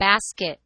basket.